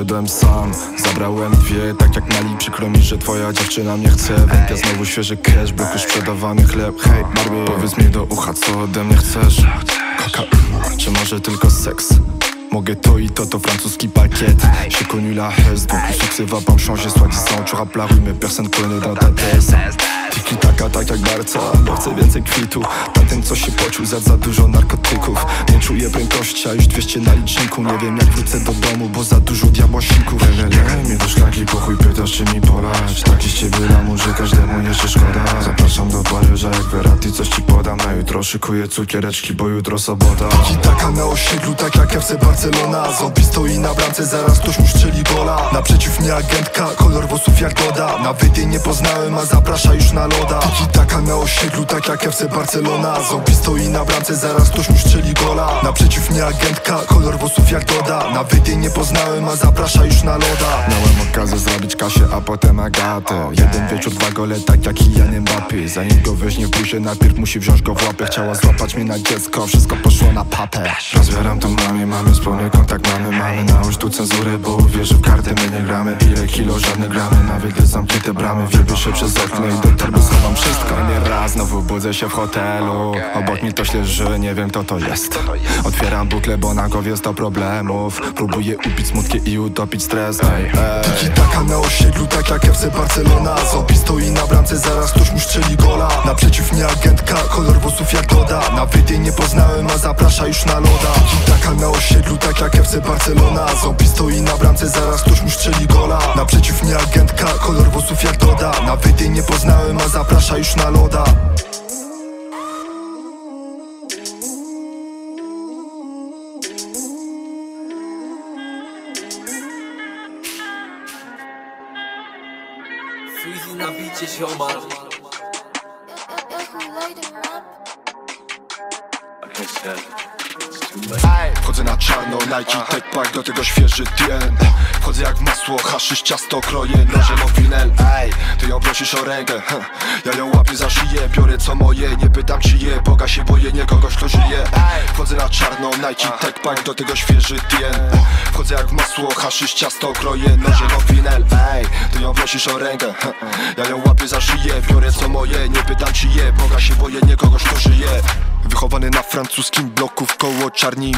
przyszedłem sam Zabrałem dwie, tak jak mali Przykro mi, że twoja dziewczyna mnie chce. Wędka znowu świeży cash, blok już sprzedawany chleb. Hej, Barbie, powiedz mi do ucha, co ode mnie chcesz? Kokaina, czy może tylko seks? Mogę to i to, to francuski pakiet. J'ai connu la haise, donc le succès va pas me changer. Soi-disant, tu rappes la rue, mais personne connaît dans ta tête Tiki taka, tak jak Barca, bo chcę więcej kwitu Na tym co się pocił, za za dużo narkotyków. Nie czuję prędkości, a już 200 na liczniku. Nie wiem jak wrócę do domu, bo za dużo diabłosików Lelele, mnie do szklaki, pochuj pytasz czy mi polać Taki z ciebie lamurzy, każdemu jeszcze szkoda. Zapraszam do Paryża, jak Verratti coś ci podam. Na jutro szykuję cukiereczki, bo jutro sobota. Tiki taka na osiedlu, tak jak FC Barcelona. Zombie stoi na bramce, zaraz ktoś mu strzeli gola. Naprzeciw mnie agentka, kolor włosów jak doda Nawet jej nie poznałem, a zaprasza już na loda. Tiki taka na osiedlu, tak jak FC Barcelona. Zombie stoi na bramce, zaraz ktoś mu strzeli gola. Naprzeciw mnie agentka, kolor włosów jak doda. Nawet jej nie poznałem, a zaprasza już na loda. Miałem okazję zrobić Kasię, a potem Agatę. Jeden wieczór, dwa gole, tak jak i Jan Mbappé. Zanim go weźmie w buzie, najpierw musi wziąć go w łapę Chciała złapać mnie na dziecko, wszystko poszło na papę. Rozbieram to mamie, mamy wspólny kontakt, mamy, mamy. Nałóż tu cenzury, bo uwierzy w kartę, my nie gramy. Ile kilo, żadne gramy, nawet gdy zamknięte bramy Wiebie się przez okno i do torby schowam wszystko Nie raz, znowu budzę się w hotelu. Obok mnie ktoś leży, nie wiem kto to jest. Otwieram buklę, bo na głowie sto problemów. Próbuję upić smutki i utopić stres. Ej. Tiki taka na osiedlu, tak jak FC Barcelona. Zombie stoi na bramce, zaraz ktoś mu strzeli gola. Naprzeciw mnie agentka, kolor włosów jak doda Nawet jej nie poznałem, a zaprasza już na loda. Tiki taka na osiedlu, tak jak FC Barcelona. Zombie stoi na bramce, zaraz ktoś mu strzeli gola. Naprzeciw mnie agentka, kolor włosów jak doda Nawet jej nie poznałem, a zaprasza już na loda. Freezy na bicie ziomal Wchodzę na czarno, Nike, tech pack, do tego świeży TN Wchodzę jak w masło, haszysz, ciasto, kroję, nożem opinel Ej, ty ją prosisz o rękę, ja ją łapię za szyję Biorę co moje, nie pytam czy je, Boga się boję, nie kogoś kto żyje. Wchodzę na czarno, Nike, tech pack, do tego świeży TN Wchodzę jak w masło, haszysz, ciasto, kroję, nożem opinel Ej, ty ją prosisz o rękę, ja ją łapię za szyję Biorę co moje, nie pytam czy je, Boga się boję, nie kogoś kto żyje Wychowany na francuskim bloku w koło czarni i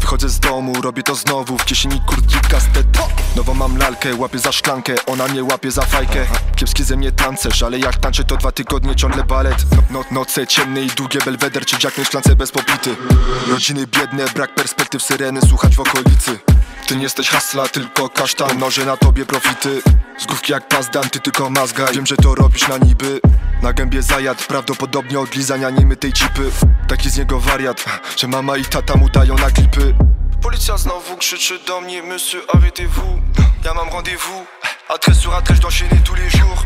Wychodzę z domu, robię to znowu W kieszeni kurtki kastet Nowo mam lalkę, łapię za szklankę Ona mnie łapie za fajkę. Kiepski ze mnie tancerz, ale jak tańczę to dwa tygodnie ciągle balet. No, no, Noce ciemne i długie, belweder czy dziaknę w szklance bez popity. Rodziny biedne, brak perspektyw, syreny słuchać w okolicy. Ty nie jesteś hasla, tylko kasztan Noże na tobie profity. Z jak pazdan, ty tylko mazgaj Wiem, że to robisz na niby Na gębie zajad, prawdopodobnie od lizania niemytej cipy. Taki z niego wariat, że mama i tata mu dają na klipy. Policja znowu krzyczy do mnie Monsieur arrêtez-vous. Ja mam rendez-vous Adres sur adres, d'enchaîner tous les jours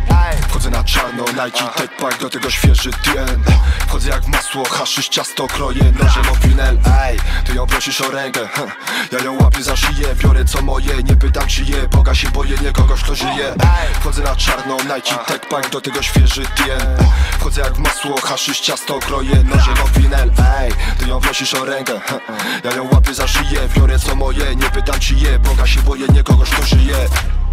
Wchodzę na czarno, Nike, tech pack, do tego świeży TN Wchodzę jak masło, haszysz, ciasto, kroję, nożem opinel Ej, ty ją prosisz o rękę, ja ją łapię za szyję Biorę co moje, nie pytam czy je, Boga się boję, nie kogoś kto żyje. Wchodzę na czarno, Nike, tech pack, do tego świeży TN Wchodzę jak masło, haszysz, ciasto, kroję, nożem opinel Ej, ty ją prosisz o rękę, ja ją łapię za szyję Biorę co moje, nie pytam czy je, Boga się boję, nie kogoś kto żyje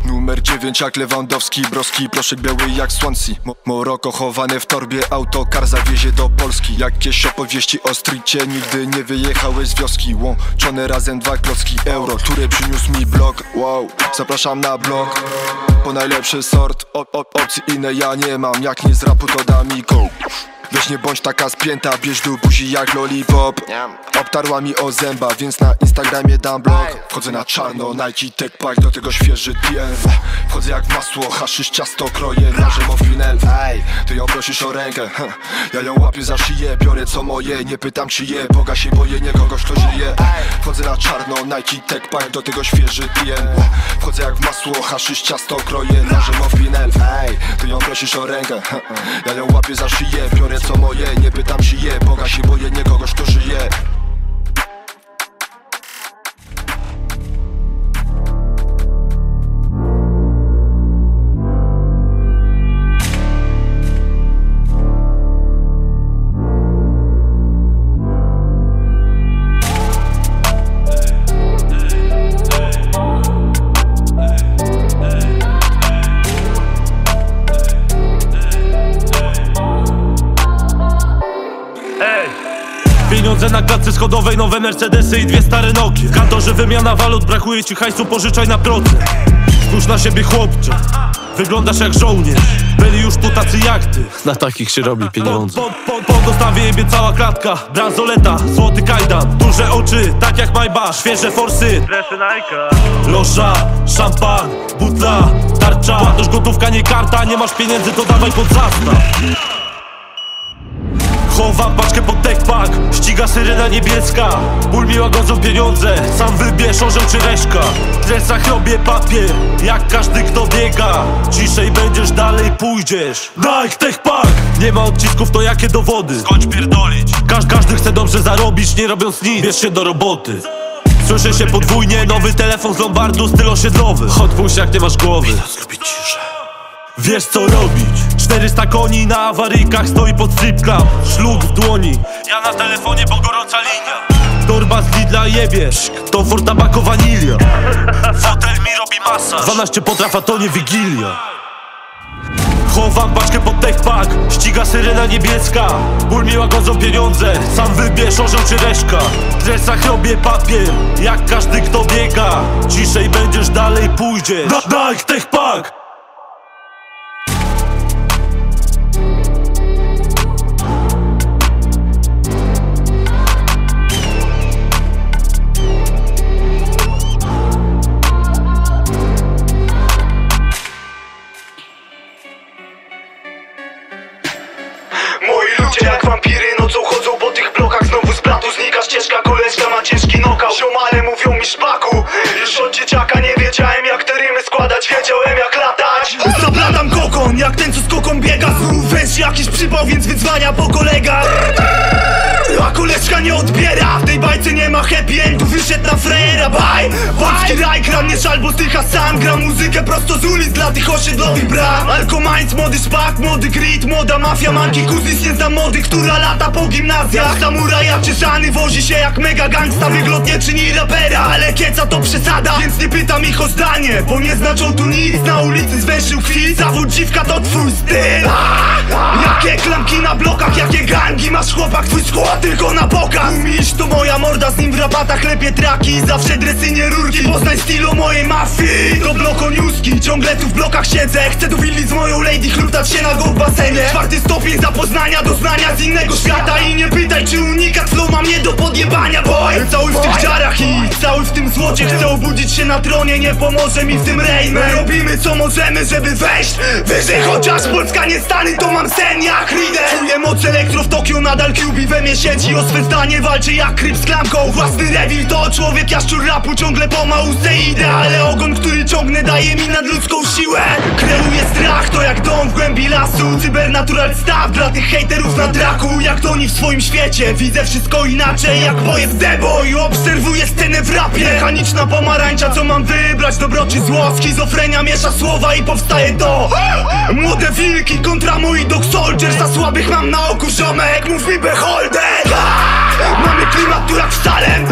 Numer 9 jak Lewandowski, Broski, proszek biały jak Swansea. Mo Moroko chowane w torbie, autokar zawiezie do Polski. Jakieś opowieści o streetie, nigdy nie wyjechałeś z wioski. Łączone razem dwa klocki euro, które przyniósł mi blog Wow, zapraszam na blog Po najlepszy sort, o, o, opcji inne ja nie mam. Jak nie z rapu to da mi go Weź nie bądź taka spięta, bierz do buzi jak lollipop. Obtarła mi o zęba, więc na Instagramie dam blog. Wchodzę na czarno, Nike, tech pack, do tego świeży TN Wchodzę jak masło, haszysz, ciasto, kroję, nożem o finel Ej, ty ją prosisz o rękę, ja ją łapię za szyję Biorę co moje, nie pytam czy je, Boga się boję, nie kogoś kto żyje. Wchodzę na czarno, Nike, tech pack, do tego świeży TN Wchodzę jak w masło, haszysz, ciasto, kroję, nożem o finel Ej, ty ją prosisz o rękę, ja ją łapię za szyję Biorę co moje, nie pytam czy je, Boga się boję, nie kogoś kto żyje schodowej, nowe Mercedesy i dwie stare Nokie W kantorze wymiana walut, brakuje ci hajsu, pożyczaj na procent Spójrz na siebie chłopcze, wyglądasz jak żołnierz. Byli już tu tacy jak ty. Na takich się robi pieniądze. Po, po, po dostawie jebie cała klatka. Bransoleta, złoty kajdan Duże oczy, tak jak Majba. Świeże forsy, dresy Nike. Loża, szampan, butla, tarcza. Płatność gotówka, nie karta. Nie masz pieniędzy, to dawaj pod zastaw Chowam paczkę pod techpack Ściga syrena niebieska. Ból mi łagodzą pieniądze. Sam wybierz orzeł czy reszka. W dresach robię papier Jak każdy kto biega. Ciszej będziesz, dalej pójdziesz. Nike techpack Nie ma odcisków, to jakie dowody? Skończ pierdolić. Każ, Każdy chce dobrze zarobić, nie robiąc nic. Bierz się do roboty. Słyszę się podwójnie, nowy telefon z Lombardu, styl osiedlowy. Odpuść jak nie masz głowy. Zrobić ciszę Wiesz co robić. 400 koni na awaryjkach stoi pod club Szlug w dłoni. Ja na telefonie, bo gorąca linia. Torba z Lidla jebiesz To for tabako wanilia Fotel mi robi masaż. 12 potraw, a to nie Wigilia. Chowam paczkę pod techpack Ściga syrena niebieska. Ból mi łagodzą pieniądze. Sam wybierz orzeł czy reszka. W dresach robię papier Jak każdy kto biega. Ciszej będziesz, dalej pójdziesz. Nike techpack Moi jakiś przypał, więc wyzwania po kolegach. A koleżka nie odbiera ma happy endu Wyszedł na frejera, baj Polski raj, kradniesz albo zdycha sam Gra muzykę prosto z ulic dla tych osiedlowych bram. Alkomańc, młody szpak, młody grit Młoda mafia, manki, kuzys nie zna mody Która lata po gimnazjach. Samuraj jak Czeszany wozi się jak mega gangsta Wygląd nie czyni rapera, ale kieca to przesada Więc nie pytam ich o zdanie Bo nie znaczą tu nic. Na ulicy zwęszył kwit Zawód dziwka to twój styl. Jakie klamki na blokach, jakie gangi Masz chłopak, twój skład tylko na pokaz Umiś to moja morda, z w rabatach lepie traki. Zawsze dresy, nie rurki. Poznań stylu mojej mafii. To bloko newski, ciągle tu w blokach siedzę. Chcę do willi z moją lady, chlutać się na go w basenie. Czwarty stopień zapoznania, doznania z innego świata. I nie pytaj, czy unikat flow ma mnie do podjebania, boy. Cały w tych dziarach i cały w tym złocie. Chcę obudzić się na tronie, nie pomoże mi w tym My robimy co możemy, żeby wejść wyżej. Chociaż Polska nie stany, to mam sen jak Rider Czuję moc nadal QB we mnie siedzi O swe zdanie walczy jak kryp z klamką. Własny rewir to człowiek, jaszczur rapu Ciągle pomału se idę, ale ogon, który ciągnę Daje mi nadludzką siłę. Kreuje strach, to jak dom w głębi lasu. Cybernatural staw dla tych hejterów na draku. Jak to oni w swoim świecie Widzę wszystko inaczej jak boję w I obserwuję scenę w rapie. Mechaniczna pomarańcza, co mam wybrać? Dobro czy zło, schizofrenia miesza słowa I powstaje to. Młode wilki kontra mój dog soldier. Za słabych mam na oku ziomek, mów mi beholder Mamy klimat tu jak w Salem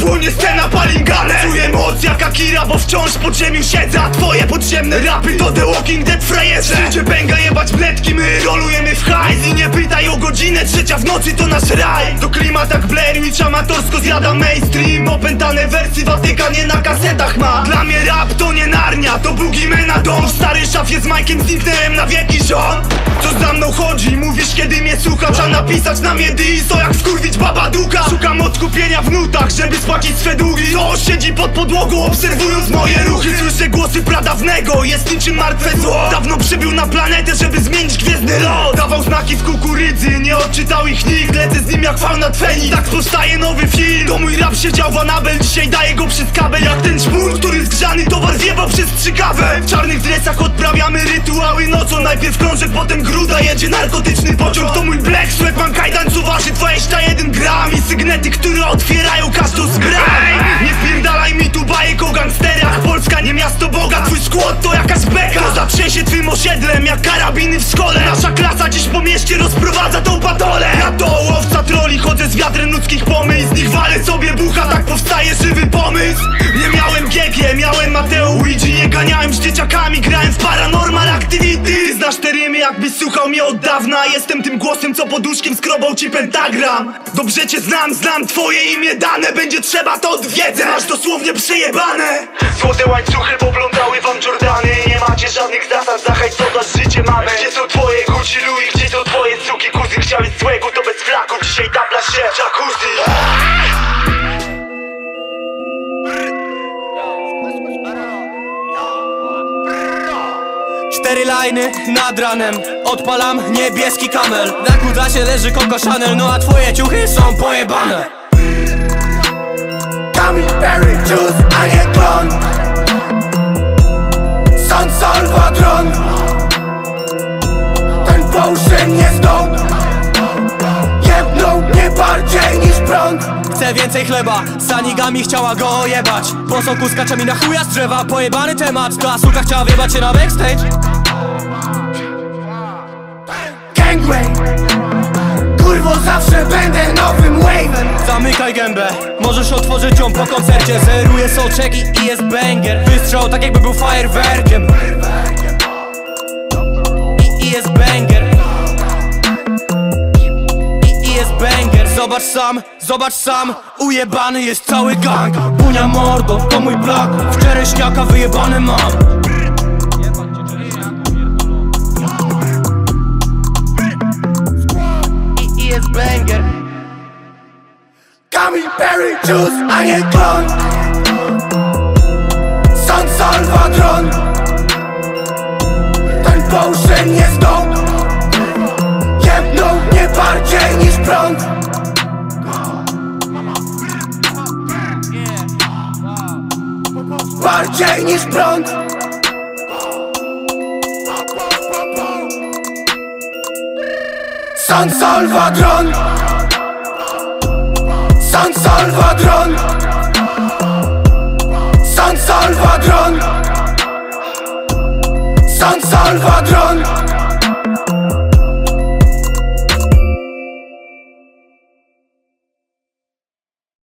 Płonie scena palinganem Czuję moc jak Akira, bo wciąż pod ziemią siedzę twoje podziemne rapy to The Walking Dead frajerze. Życie pęga jebać bledki, my rolujemy w hajs. I nie pytaj o godzinę, trzecia w nocy to nasz raj. To klimat jak Blair Witch, amatorsko zjada mainstream. Opętane wersy Watykanie na kasetach ma. Dla mnie rap to nie Narnia, to Boogiemana dom. W starej szafie z Mike'em zniknąłem na wieki ziom Co za mną chodzi, mówisz kiedy mnie słuchasz A napisać na mnie diso jak skurwić babaduka Szukam odkupienia w nutach, żeby spłacić swe długi. To siedzi pod podłogą, obserwując moje ruchy. Słyszę głosy pradawnego, jest niczym martwe zło. Dawno przybył na planetę, żeby zmienić gwiezdny lot. Dawał znaki w kukurydzy, nie odczytał ich nikt. Lecę z nim jak fauna Feni, tak powstaje nowy film. To mój rap siedział w Anabel, dzisiaj daję go przez kabel Jak ten szpul, który zgrzany towar wjebał przez strzykawę W czarnych dresach odprawiamy rytuały nocą. Najpierw krążek, potem gruda, jedzie narkotyczny pociąg. To mój black sweat, mam kajdan, co waży 21 gram I sygnety, które otwierają każdą z bram Nie miasto Boga, twój skład to jakaś beka. To zatrzęsie twym osiedlem, jak karabiny w szkole. Nasza klasa dziś po mieście rozprowadza tą patolę Ja to łowca troli, chodzę z wiatrem ludzkich pomysł. Z nich walę sobie bucha, tak powstaje żywy pomysł. Nie miałem GG, miałem Mateo Luigi Nie ganiałem z dzieciakami, grałem w Paranormal Activity. Ty znasz te rymy jakbyś słuchał mnie od dawna. Jestem tym głosem, co poduszkiem skrobał ci pentagram. Dobrze cię znam, znam twoje imię dane. Będzie trzeba to odwiedzę, masz dosłownie przejebane. Złote łańcuchy poplątały wam Jordany. Nie macie żadnych zasad, zachęć co dasz życie mamy. Gdzie są twoje Gucci Louis, gdzie są twoje suki Kuzyn chciałeś złego, to bez flaku. Dzisiaj tapla się w jacuzzi. Cztery lajny nad ranem. Odpalam niebieski kamel. Na kudasie leży Coco Chanel. No a twoje ciuchy są pojebane. Kamil Berry Juice, a nie klon San Salvadron Ten potion jest dom Jebnął mnie bardziej niż prąd. Chcę więcej chleba Sanigami chciała go ojebać Posągu skacze mi na chuja z drzewa Pojebany temat. Ta suka chciała wjebać się na backstage. Gangway Kurwo zawsze będę nowym wave'em. Zamykaj gębę Możesz otworzyć ją po koncercie. Zeruję soczek i, jest banger. Wystrzał tak jakby był fajerwerkiem. I, I jest banger. I, jest banger. Zobacz sam, zobacz sam. Ujebany jest cały gang. Bunia mordo, to mój blak W czereśniaka wyjebany mam Kamil Berry Juice, a nie klon. San Salvadron Ten potion jest dom Jebnął mnie bardziej niż prąd. Bardziej niż prąd. San Salvadron San Salvadron. San Salvadron. San Salvadron